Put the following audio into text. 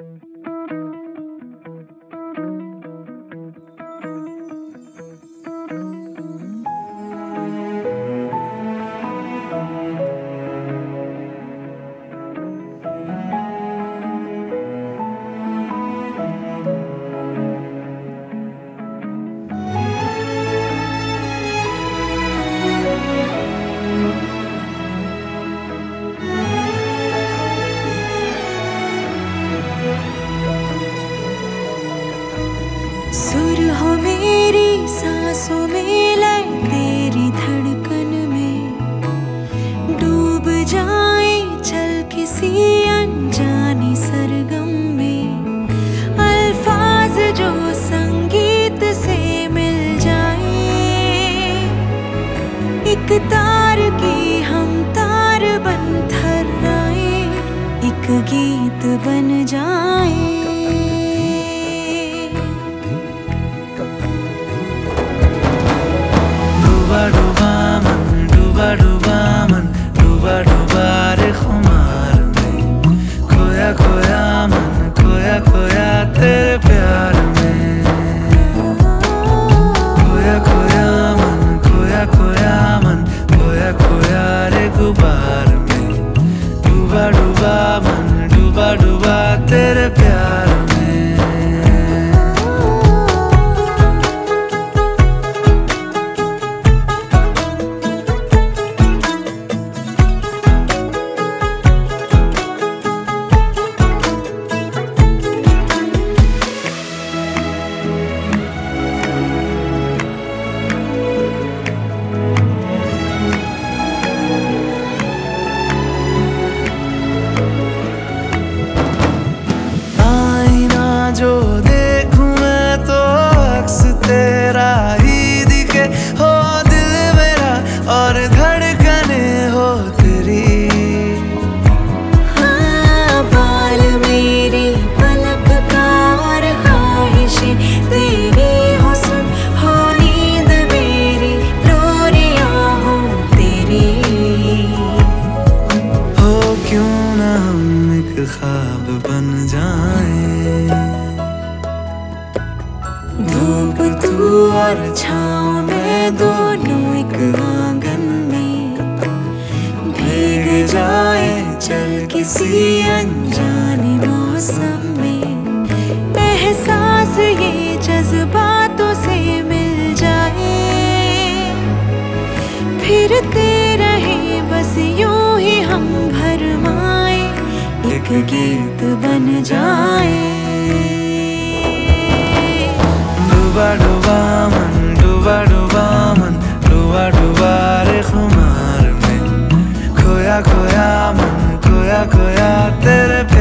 Mm-hmm. तेरी धड़कन में। डूब जाए चल किसी जो संगीत से मिल जाए। एक तार की हम तार बन थर्राए, एक गीत बन जाए। तेरे प्यार और छाँव में दोनों एक आँगन में भीग जाए चल किसी अनजाने मौसम में। एहसास ये जज्बातों से मिल जाए। फिरते रहे बस यूँ ही हम भरमाए एक गीत बन जाए। डूबा खोया खोया तेरे